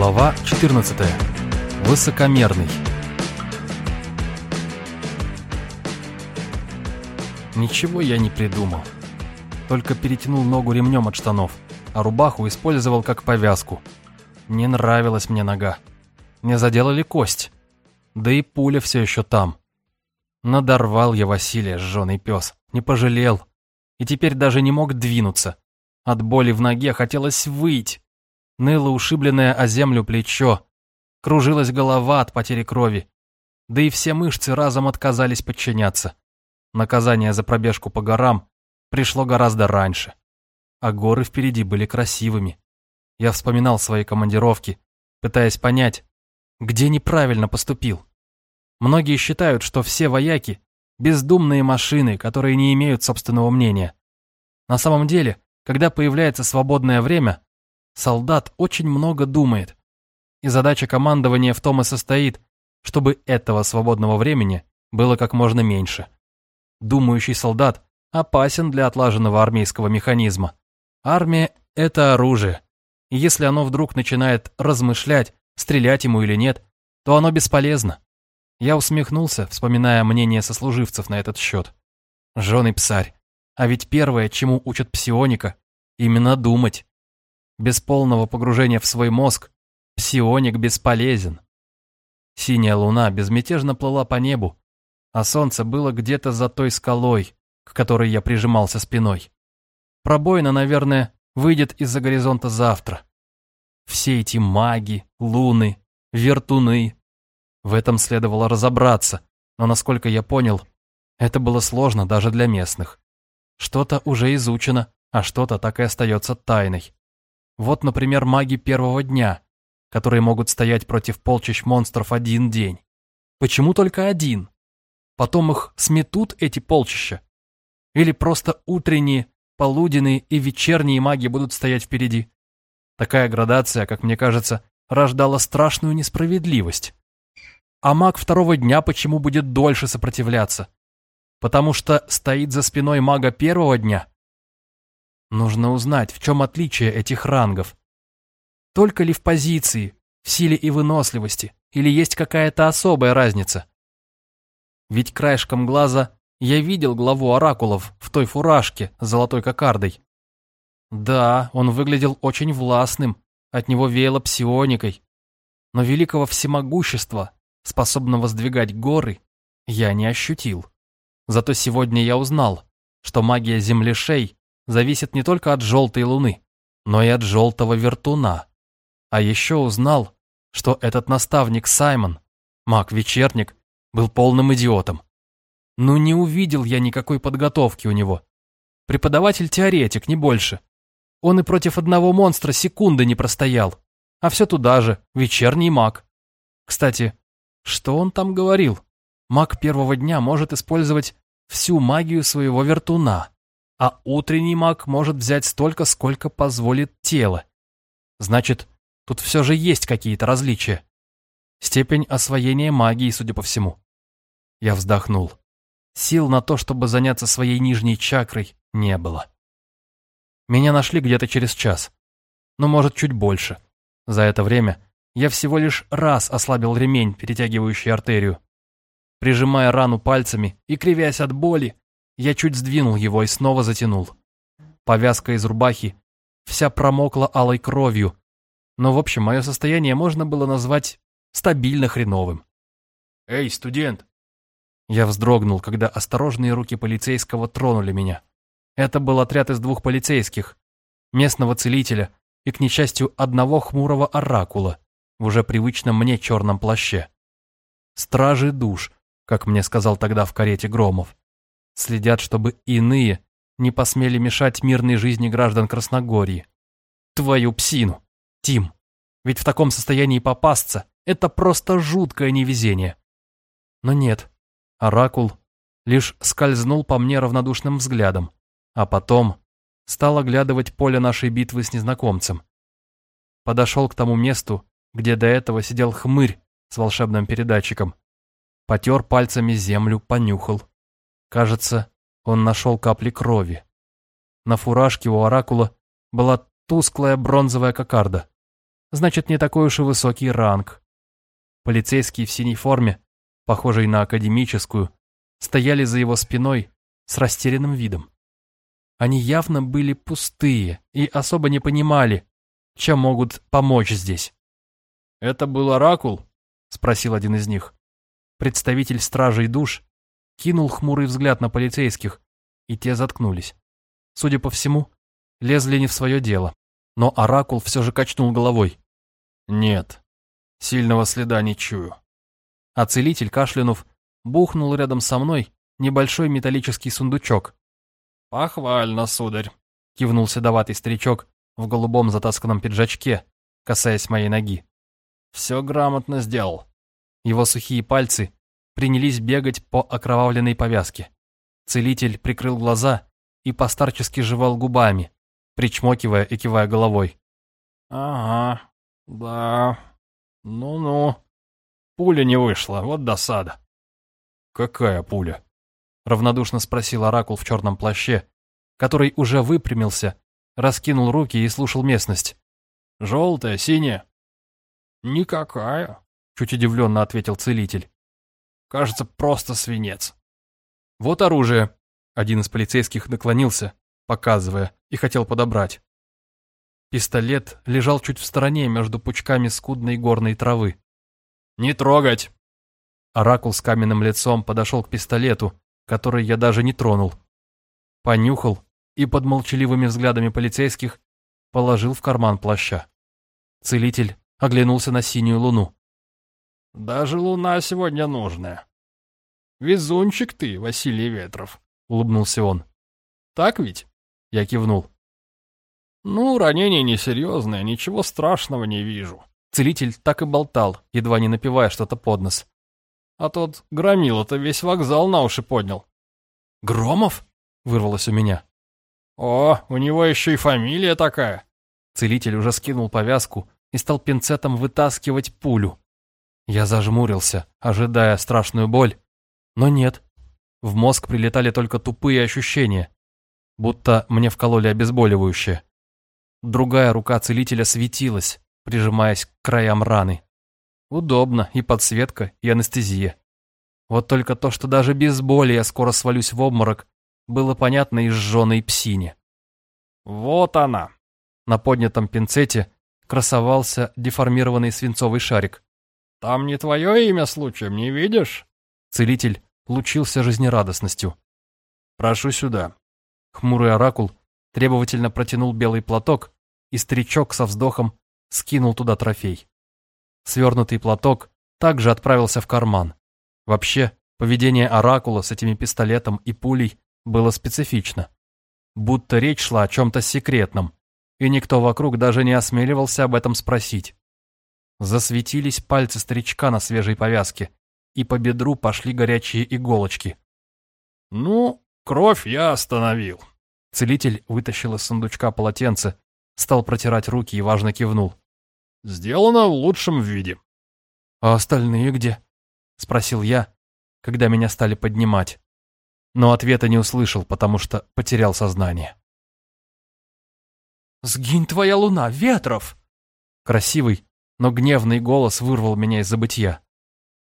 Глава 14. Высокомерный. Ничего я не придумал. Только перетянул ногу ремнем от штанов, а рубаху использовал как повязку. Не нравилась мне нога. Не заделали кость. Да и пуля все еще там. Надорвал я Василия, сженый пес. Не пожалел. И теперь даже не мог двинуться. От боли в ноге хотелось выть. Ныло ушибленное о землю плечо. Кружилась голова от потери крови. Да и все мышцы разом отказались подчиняться. Наказание за пробежку по горам пришло гораздо раньше. А горы впереди были красивыми. Я вспоминал свои командировки, пытаясь понять, где неправильно поступил. Многие считают, что все вояки – бездумные машины, которые не имеют собственного мнения. На самом деле, когда появляется свободное время, солдат очень много думает. И задача командования в том и состоит, чтобы этого свободного времени было как можно меньше. Думающий солдат опасен для отлаженного армейского механизма. Армия – это оружие. И если оно вдруг начинает размышлять, стрелять ему или нет, то оно бесполезно. Я усмехнулся, вспоминая мнение сослуживцев на этот счет. Жженый псарь. А ведь первое, чему учат псионика, именно думать. Без полного погружения в свой мозг псионик бесполезен. Синяя луна безмятежно плыла по небу, а солнце было где-то за той скалой, к которой я прижимался спиной. Пробоина, наверное, выйдет из-за горизонта завтра. Все эти маги, луны, вертуны, в этом следовало разобраться, но, насколько я понял, это было сложно даже для местных. Что-то уже изучено, а что-то так и остается тайной. Вот, например, маги первого дня, которые могут стоять против полчищ монстров один день. Почему только один? Потом их сметут эти полчища? Или просто утренние, полуденные и вечерние маги будут стоять впереди? Такая градация, как мне кажется, рождала страшную несправедливость. А маг второго дня почему будет дольше сопротивляться? Потому что стоит за спиной мага первого дня? Нужно узнать, в чем отличие этих рангов. Только ли в позиции, в силе и выносливости, или есть какая-то особая разница? Ведь краешком глаза я видел главу оракулов в той фуражке с золотой кокардой. Да, он выглядел очень властным, от него веяло псионикой. Но великого всемогущества, способного сдвигать горы, я не ощутил. Зато сегодня я узнал, что магия землешей зависит не только от желтой луны, но и от желтого вертуна. А еще узнал, что этот наставник Саймон, маг-вечерник, был полным идиотом. Ну не увидел я никакой подготовки у него. Преподаватель-теоретик, не больше. Он и против одного монстра секунды не простоял. А все туда же, вечерний маг. Кстати, что он там говорил? Маг первого дня может использовать всю магию своего вертуна, а утренний маг может взять столько, сколько позволит тело. Значит, тут все же есть какие-то различия. Степень освоения магии, судя по всему. Я вздохнул. Сил на то, чтобы заняться своей нижней чакрой, не было. Меня нашли где-то через час. Ну, может, чуть больше. За это время я всего лишь раз ослабил ремень, перетягивающий артерию. Прижимая рану пальцами и кривясь от боли, я чуть сдвинул его и снова затянул. Повязка из рубахи вся промокла алой кровью, но в общем мое состояние можно было назвать стабильно хреновым. «Эй, студент!» Я вздрогнул, когда осторожные руки полицейского тронули меня. Это был отряд из двух полицейских, местного целителя и, к несчастью, одного хмурого оракула в уже привычном мне черном плаще. Стражи душ, как мне сказал тогда в карете Громов, следят, чтобы иные не посмели мешать мирной жизни граждан Красногорья. Твою псину, Тим, ведь в таком состоянии попасться – это просто жуткое невезение. Но нет, Оракул лишь скользнул по мне равнодушным взглядом, а потом стал оглядывать поле нашей битвы с незнакомцем. Подошел к тому месту, где до этого сидел хмырь с волшебным передатчиком. Потер пальцами землю, понюхал. Кажется, он нашел капли крови. На фуражке у оракула была тусклая бронзовая кокарда. значит, не такой уж и высокий ранг. Полицейские в синей форме, похожей на академическую, стояли за его спиной с растерянным видом. Они явно были пустые и особо не понимали, чем могут помочь здесь. «Это был оракул?» — спросил один из них. Представитель стражей душ кинул хмурый взгляд на полицейских, и те заткнулись. Судя по всему, лезли не в свое дело. Но Оракул все же качнул головой. «Нет, сильного следа не чую». А целитель, кашлянув, бухнул рядом со мной небольшой металлический сундучок. «Похвально, сударь», — кивнул седоватый старичок в голубом затасканном пиджачке, касаясь моей ноги. «Все грамотно сделал». Его сухие пальцы принялись бегать по окровавленной повязке. Целитель прикрыл глаза и постарчески жевал губами, причмокивая и кивая головой. «Ага, да, ну-ну. Пуля не вышла, вот досада». «Какая пуля?» — равнодушно спросил Оракул в черном плаще, который уже выпрямился, раскинул руки и слушал местность. «Желтая, синяя?» «Никакая», — чуть удивленно ответил целитель. «Кажется, просто свинец». «Вот оружие», — один из полицейских наклонился, показывая, и хотел подобрать. Пистолет лежал чуть в стороне между пучками скудной горной травы. «Не трогать!» Оракул с каменным лицом подошел к пистолету, который я даже не тронул. Понюхал и под молчаливыми взглядами полицейских положил в карман плаща. Целитель оглянулся на синюю луну. «Даже луна сегодня нужная. Везунчик ты, Василий Ветров», — улыбнулся он. «Так ведь?» Я кивнул. «Ну, ранение несерьезное, ничего страшного не вижу». Целитель так и болтал, едва не напивая что-то под нос. А тот громила-то весь вокзал на уши поднял. «Громов?» — вырвалось у меня. «О, у него еще и фамилия такая». Целитель уже скинул повязку и стал пинцетом вытаскивать пулю. Я зажмурился, ожидая страшную боль. Но нет. В мозг прилетали только тупые ощущения будто мне вкололи обезболивающее. Другая рука целителя светилась, прижимаясь к краям раны. Удобно, и подсветка, и анестезия. Вот только то, что даже без боли я скоро свалюсь в обморок, было понятно из жженой псине. Вот она. На поднятом пинцете красовался деформированный свинцовый шарик. Там не твое имя случаем, не видишь? Целитель лучился жизнерадостностью. Прошу сюда. Хмурый оракул требовательно протянул белый платок, и старичок со вздохом скинул туда трофей. Свернутый платок также отправился в карман. Вообще, поведение оракула с этими пистолетом и пулей было специфично. Будто речь шла о чем-то секретном, и никто вокруг даже не осмеливался об этом спросить. Засветились пальцы старичка на свежей повязке, и по бедру пошли горячие иголочки. «Ну, Кровь я остановил. Целитель вытащил из сундучка полотенце, стал протирать руки и важно кивнул. Сделано в лучшем виде. А остальные где? Спросил я, когда меня стали поднимать. Но ответа не услышал, потому что потерял сознание. «Сгинь твоя луна, Ветров!» Красивый, но гневный голос вырвал меня из забытья.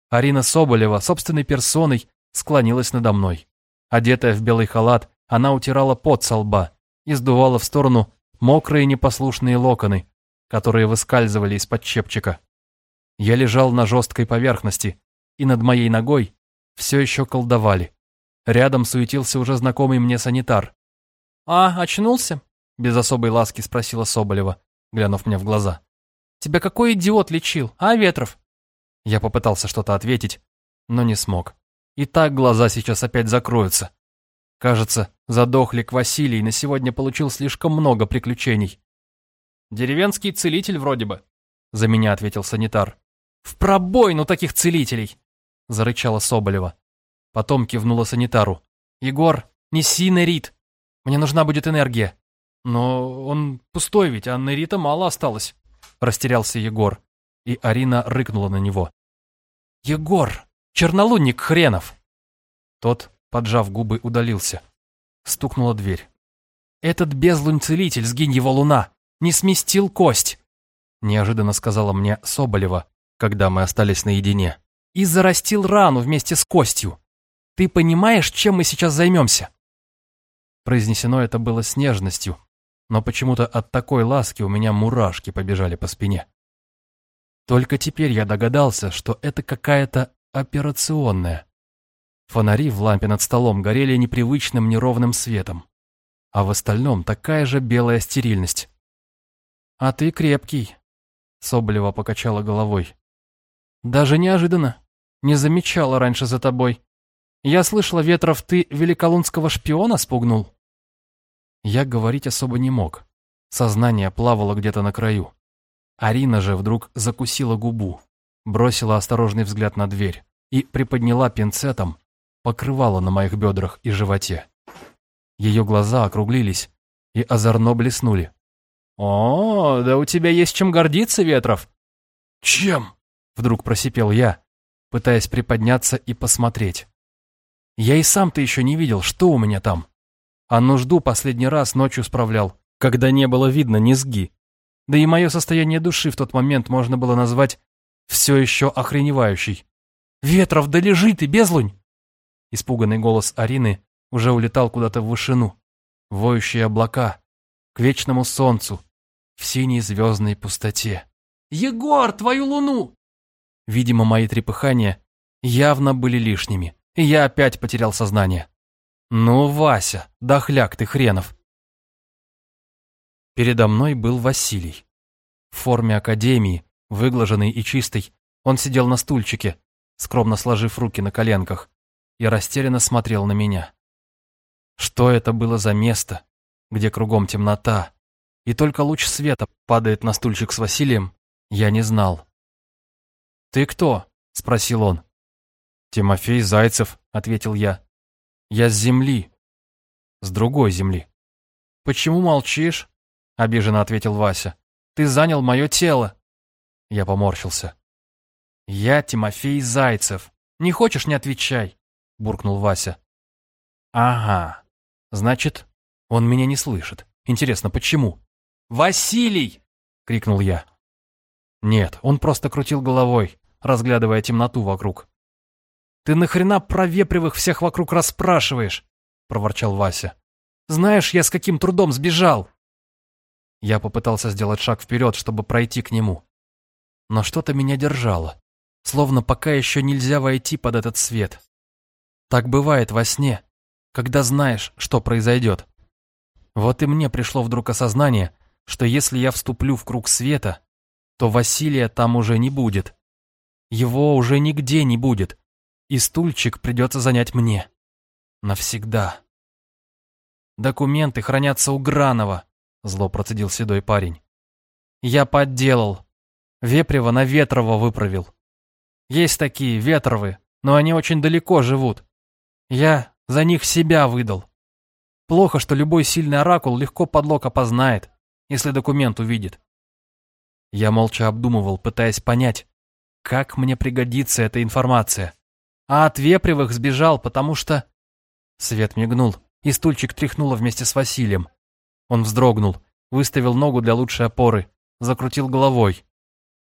Арина Соболева собственной персоной склонилась надо мной. Одетая в белый халат, она утирала пот со лба и сдувала в сторону мокрые непослушные локоны, которые выскальзывали из-под чепчика. Я лежал на жесткой поверхности, и над моей ногой все еще колдовали. Рядом суетился уже знакомый мне санитар. «А, очнулся?» — без особой ласки спросила Соболева, глянув мне в глаза. «Тебя какой идиот лечил, а, Ветров?» Я попытался что-то ответить, но не смог. И так глаза сейчас опять закроются. Кажется, задохлик Василий на сегодня получил слишком много приключений. «Деревенский целитель вроде бы», — за меня ответил санитар. «В пробойну таких целителей!» — зарычала Соболева. Потом кивнула санитару. «Егор, неси нерит. Мне нужна будет энергия». «Но он пустой ведь, а нерита мало осталось», — растерялся Егор. И Арина рыкнула на него. «Егор, Чернолунник хренов!» Тот, поджав губы, удалился. Стукнула дверь. «Этот безлунь-целитель, сгинь его луна, не сместил кость!» неожиданно сказала мне Соболева, когда мы остались наедине. «И зарастил рану вместе с костью. Ты понимаешь, чем мы сейчас займемся?» Произнесено это было с нежностью, но почему-то от такой ласки у меня мурашки побежали по спине. Только теперь я догадался, что это какая-то операционная. Фонари в лампе над столом горели непривычным неровным светом, а в остальном такая же белая стерильность. «А ты крепкий», — Соболева покачала головой. «Даже неожиданно. Не замечала раньше за тобой. Я слышала, Ветров, ты великолунского шпиона спугнул?» Я говорить особо не мог. Сознание плавало где-то на краю. Арина же вдруг закусила губу, бросила осторожный взгляд на дверь и приподняла пинцетом покрывало на моих бедрах и животе. Ее глаза округлились и озорно блеснули. «О, да у тебя есть чем гордиться, Ветров!» «Чем?» — вдруг просипел я, пытаясь приподняться и посмотреть. Я и сам-то еще не видел, что у меня там. А нужду последний раз ночью справлял, когда не было видно низги. Да и мое состояние души в тот момент можно было назвать все еще охреневающей. «Ветров, да лежи ты, безлунь!» Испуганный голос Арины уже улетал куда-то в вышину, воющие облака, к вечному солнцу, в синей звездной пустоте. «Егор, твою луну!» Видимо, мои трепыхания явно были лишними, и я опять потерял сознание. «Ну, Вася, дохляк ты хренов!» Передо мной был Василий. В форме академии, выглаженный и чистый, он сидел на стульчике, скромно сложив руки на коленках, и растерянно смотрел на меня. Что это было за место, где кругом темнота, и только луч света падает на стульчик с Василием, я не знал. «Ты кто?» — спросил он. «Тимофей Зайцев», — ответил я. «Я с земли. С другой земли». «Почему молчишь?» — обиженно ответил Вася. «Ты занял мое тело». Я поморщился. «Я Тимофей Зайцев. Не хочешь — не отвечай буркнул Вася. «Ага. Значит, он меня не слышит. Интересно, почему?» «Василий!» — крикнул я. Нет, он просто крутил головой, разглядывая темноту вокруг. «Ты нахрена про вепривых всех вокруг расспрашиваешь?» — проворчал Вася. «Знаешь, я с каким трудом сбежал!» Я попытался сделать шаг вперед, чтобы пройти к нему. Но что-то меня держало, словно пока еще нельзя войти под этот свет. Так бывает во сне, когда знаешь, что произойдет. Вот и мне пришло вдруг осознание, что если я вступлю в круг света, то Василия там уже не будет. Его уже нигде не будет, и стульчик придется занять мне. Навсегда. «Документы хранятся у Гранова», — зло процедил седой парень. «Я подделал. Вепрева на Ветрова выправил. Есть такие, Ветровы, но они очень далеко живут. Я за них себя выдал. Плохо, что любой сильный оракул легко подлог опознает, если документ увидит. Я молча обдумывал, пытаясь понять, как мне пригодится эта информация. А от Вепревых сбежал, потому что... Свет мигнул, и стульчик тряхнуло вместе с Василием. Он вздрогнул, выставил ногу для лучшей опоры, закрутил головой.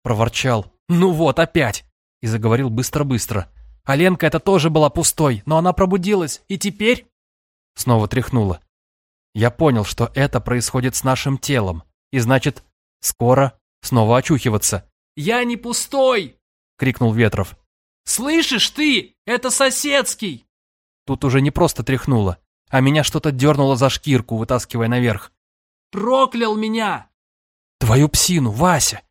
Проворчал. «Ну вот, опять!» И заговорил быстро-быстро. А Ленка это тоже была пустой, но она пробудилась, и теперь...» Снова тряхнула. Я понял, что это происходит с нашим телом, и значит, скоро снова очухиваться. «Я не пустой!» — крикнул Ветров. «Слышишь ты? Это соседский!» Тут уже не просто тряхнуло, а меня что-то дернуло за шкирку, вытаскивая наверх. «Проклял меня!» «Твою псину, Вася!»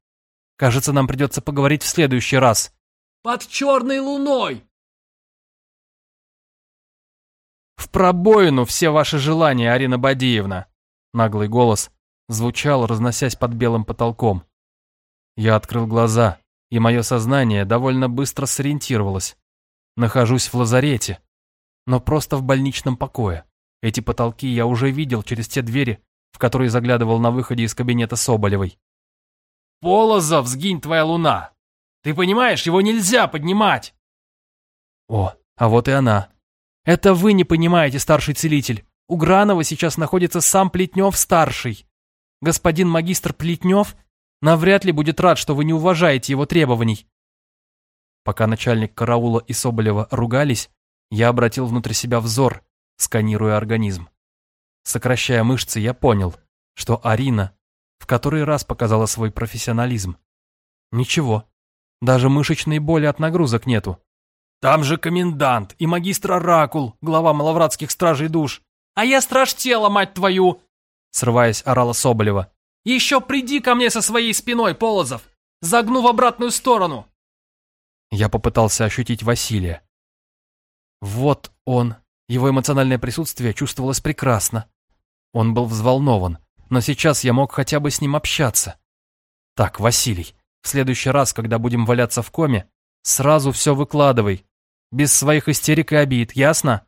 «Кажется, нам придется поговорить в следующий раз под черной луной. В пробоину все ваши желания, Арина Бадиевна. Наглый голос звучал, разносясь под белым потолком. Я открыл глаза, и мое сознание довольно быстро сориентировалось. Нахожусь в лазарете, но просто в больничном покое. Эти потолки я уже видел через те двери, в которые заглядывал на выходе из кабинета Соболевой. «Полозов, сгинь твоя луна! Ты понимаешь, его нельзя поднимать!» О, а вот и она. Это вы не понимаете, старший целитель. У Гранова сейчас находится сам Плетнев-старший. Господин магистр Плетнев Навряд ли будет рад, что вы не уважаете его требований. Пока начальник караула и Соболева ругались, я обратил внутрь себя взор, сканируя организм. Сокращая мышцы, я понял, что Арина в который раз показала свой профессионализм. Ничего, даже мышечной боли от нагрузок нету. Там же комендант и магистр Оракул, глава маловратских стражей душ. А я страж тела, мать твою! Срываясь, орала Соболева. Еще приди ко мне со своей спиной, Полозов! Загну в обратную сторону! Я попытался ощутить Василия. Вот он. Его эмоциональное присутствие чувствовалось прекрасно. Он был взволнован, но сейчас я мог хотя бы с ним общаться. Так, Василий, в следующий раз, когда будем валяться в коме, сразу все выкладывай, без своих истерик и обид, ясно?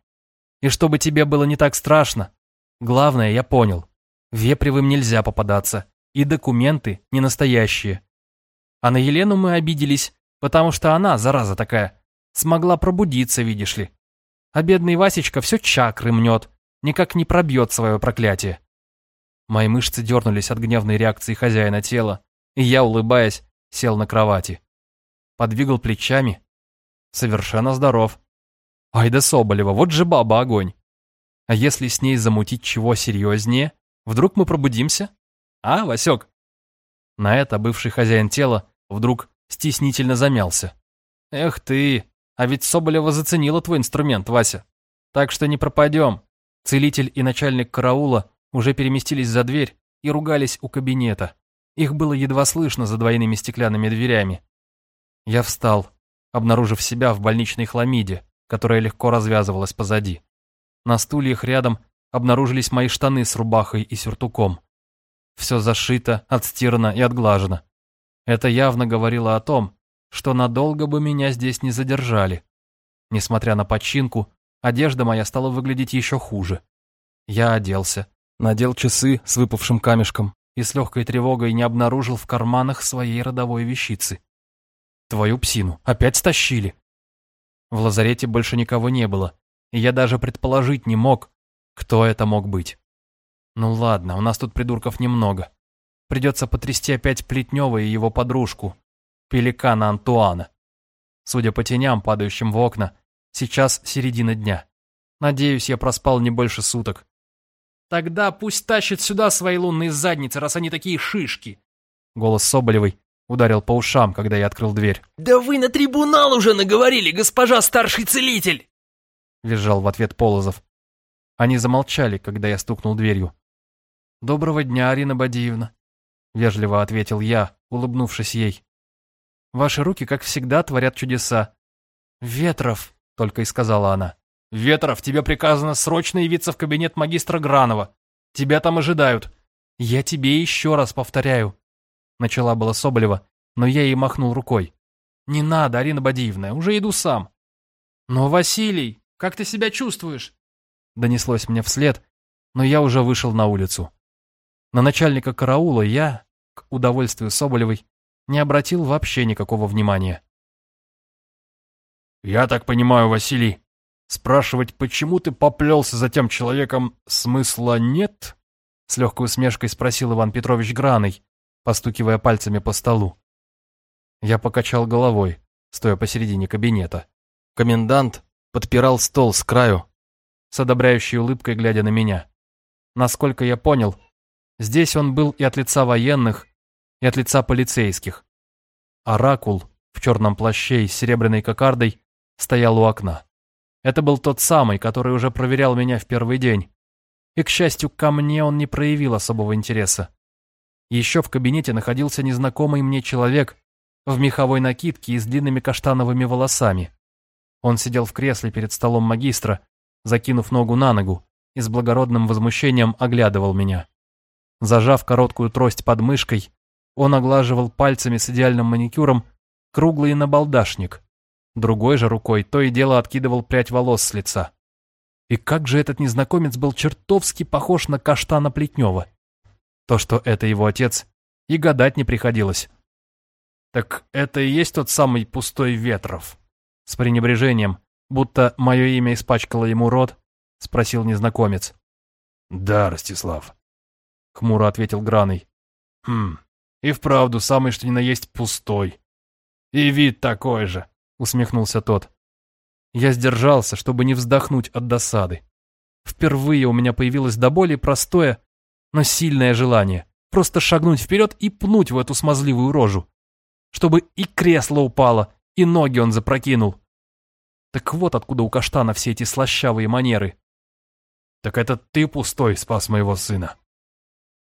И чтобы тебе было не так страшно. Главное, я понял, вепривым нельзя попадаться, и документы не настоящие. А на Елену мы обиделись, потому что она, зараза такая, смогла пробудиться, видишь ли. А бедный Васечка все чакры мнет, никак не пробьет свое проклятие. Мои мышцы дернулись от гневной реакции хозяина тела, и я, улыбаясь, сел на кровати. Подвигал плечами. Совершенно здоров. Ай да Соболева, вот же баба огонь. А если с ней замутить чего серьезнее, вдруг мы пробудимся? А, Васек? На это бывший хозяин тела вдруг стеснительно замялся. Эх ты, а ведь Соболева заценила твой инструмент, Вася. Так что не пропадем. Целитель и начальник караула уже переместились за дверь и ругались у кабинета. Их было едва слышно за двойными стеклянными дверями. Я встал, обнаружив себя в больничной хламиде, которая легко развязывалась позади. На стульях рядом обнаружились мои штаны с рубахой и сюртуком. Все зашито, отстирано и отглажено. Это явно говорило о том, что надолго бы меня здесь не задержали. Несмотря на починку, одежда моя стала выглядеть еще хуже. Я оделся, надел часы с выпавшим камешком и с легкой тревогой не обнаружил в карманах своей родовой вещицы. Твою псину, опять стащили. В лазарете больше никого не было, и я даже предположить не мог, кто это мог быть. Ну ладно, у нас тут придурков немного. Придется потрясти опять Плетнева и его подружку, пеликана Антуана. Судя по теням, падающим в окна, сейчас середина дня. Надеюсь, я проспал не больше суток. Тогда пусть тащит сюда свои лунные задницы, раз они такие шишки. Голос Соболевой ударил по ушам, когда я открыл дверь. «Да вы на трибунал уже наговорили, госпожа старший целитель!» Визжал в ответ Полозов. Они замолчали, когда я стукнул дверью. «Доброго дня, Арина Бадиевна», — вежливо ответил я, улыбнувшись ей. «Ваши руки, как всегда, творят чудеса». «Ветров», — только и сказала она. «Ветров, тебе приказано срочно явиться в кабинет магистра Гранова. Тебя там ожидают. Я тебе еще раз повторяю». Начала была Соболева, но я ей махнул рукой. «Не надо, Арина Бадиевна, уже иду сам». «Но, Василий, как ты себя чувствуешь?» Донеслось мне вслед, но я уже вышел на улицу. На начальника караула я, к удовольствию Соболевой, не обратил вообще никакого внимания. «Я так понимаю, Василий, Спрашивать, почему ты поплелся за тем человеком, смысла нет? С легкой усмешкой спросил Иван Петрович Граной, постукивая пальцами по столу. Я покачал головой, стоя посередине кабинета. Комендант подпирал стол с краю, с одобряющей улыбкой глядя на меня. Насколько я понял, здесь он был и от лица военных, и от лица полицейских. Оракул в черном плаще и с серебряной кокардой стоял у окна. Это был тот самый, который уже проверял меня в первый день. И, к счастью, ко мне он не проявил особого интереса. Еще в кабинете находился незнакомый мне человек в меховой накидке и с длинными каштановыми волосами. Он сидел в кресле перед столом магистра, закинув ногу на ногу, и с благородным возмущением оглядывал меня. Зажав короткую трость под мышкой, он оглаживал пальцами с идеальным маникюром круглый набалдашник, Другой же рукой то и дело откидывал прядь волос с лица. И как же этот незнакомец был чертовски похож на каштана Плетнева. То, что это его отец, и гадать не приходилось. «Так это и есть тот самый пустой Ветров?» С пренебрежением, будто мое имя испачкало ему рот, спросил незнакомец. «Да, Ростислав», — хмуро ответил Граный. «Хм, И вправду, самый что ни на есть пустой. И вид такой же, усмехнулся тот. Я сдержался, чтобы не вздохнуть от досады. Впервые у меня появилось до боли простое, но сильное желание просто шагнуть вперед и пнуть в эту смазливую рожу. Чтобы и кресло упало, и ноги он запрокинул. Так вот откуда у каштана все эти слащавые манеры. «Так это ты пустой спас моего сына?»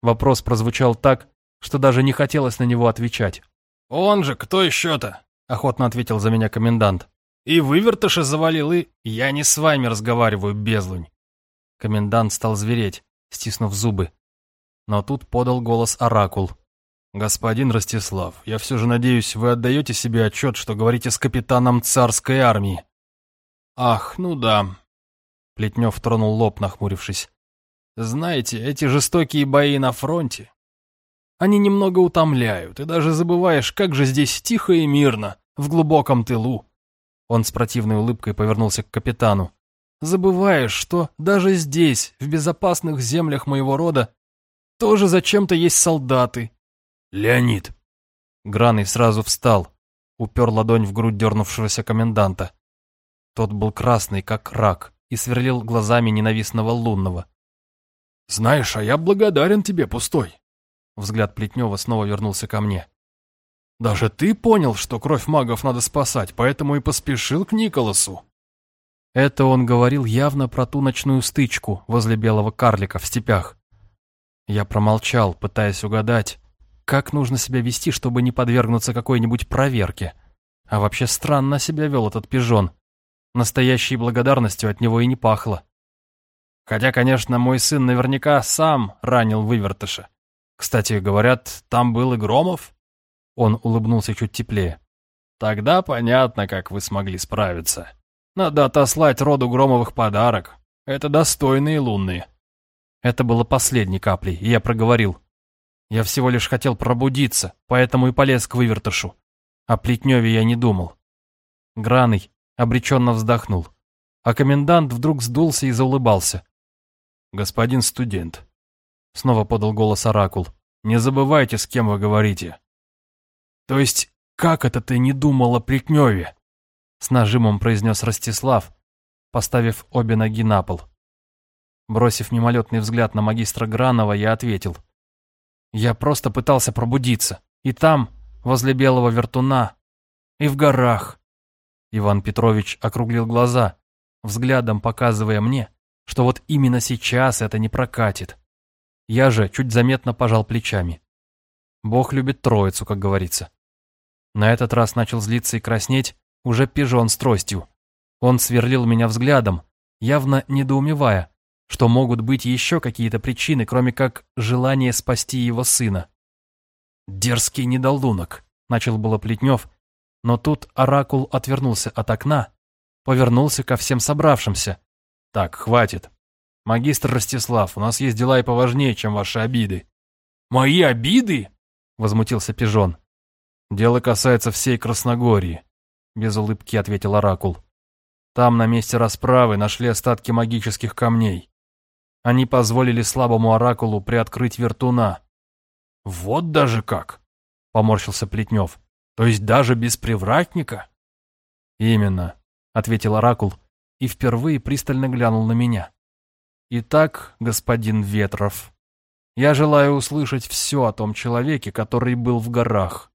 Вопрос прозвучал так, что даже не хотелось на него отвечать. «Он же, кто еще-то?» — охотно ответил за меня комендант. «И вывертыши завалил, и я не с вами разговариваю, безлунь». Комендант стал звереть, стиснув зубы. Но тут подал голос Оракул. «Господин Ростислав, я все же надеюсь, вы отдаете себе отчет, что говорите с капитаном царской армии?» «Ах, ну да». Плетнев тронул лоб, нахмурившись. «Знаете, эти жестокие бои на фронте, они немного утомляют, и даже забываешь, как же здесь тихо и мирно, в глубоком тылу». Он с противной улыбкой повернулся к капитану. «Забываешь, что даже здесь, в безопасных землях моего рода, тоже зачем-то есть солдаты, «Леонид!» Граный сразу встал, упер ладонь в грудь дернувшегося коменданта. Тот был красный, как рак, и сверлил глазами ненавистного лунного. «Знаешь, а я благодарен тебе, пустой!» Взгляд Плетнева снова вернулся ко мне. «Даже ты понял, что кровь магов надо спасать, поэтому и поспешил к Николасу!» Это он говорил явно про ту ночную стычку возле белого карлика в степях. Я промолчал, пытаясь угадать, как нужно себя вести, чтобы не подвергнуться какой-нибудь проверке? А вообще странно себя вел этот пижон. Настоящей благодарностью от него и не пахло. Хотя, конечно, мой сын наверняка сам ранил вывертыша. Кстати, говорят, там был и Громов? Он улыбнулся чуть теплее. Тогда понятно, как вы смогли справиться. Надо отослать роду Громовых подарок. Это достойные лунные. Это было последней каплей, и я проговорил. Я всего лишь хотел пробудиться, поэтому и полез к вывертышу. О Плетневе я не думал. Граный обреченно вздохнул, а комендант вдруг сдулся и заулыбался. «Господин студент», — снова подал голос Оракул, — «не забывайте, с кем вы говорите». «То есть, как это ты не думал о Плетневе?» — с нажимом произнес Ростислав, поставив обе ноги на пол. Бросив мимолетный взгляд на магистра Гранова, я ответил — я просто пытался пробудиться. И там, возле белого вертуна, и в горах. Иван Петрович округлил глаза, взглядом показывая мне, что вот именно сейчас это не прокатит. Я же чуть заметно пожал плечами. Бог любит троицу, как говорится. На этот раз начал злиться и краснеть уже пижон с тростью. Он сверлил меня взглядом, явно недоумевая, что могут быть еще какие-то причины, кроме как желание спасти его сына. «Дерзкий недолунок», — начал было Плетнев, но тут Оракул отвернулся от окна, повернулся ко всем собравшимся. «Так, хватит. Магистр Ростислав, у нас есть дела и поважнее, чем ваши обиды». «Мои обиды?» — возмутился Пижон. «Дело касается всей Красногории», — без улыбки ответил Оракул. «Там на месте расправы нашли остатки магических камней. Они позволили слабому оракулу приоткрыть вертуна. «Вот даже как!» — поморщился Плетнев. «То есть даже без привратника?» «Именно», — ответил оракул и впервые пристально глянул на меня. «Итак, господин Ветров, я желаю услышать все о том человеке, который был в горах.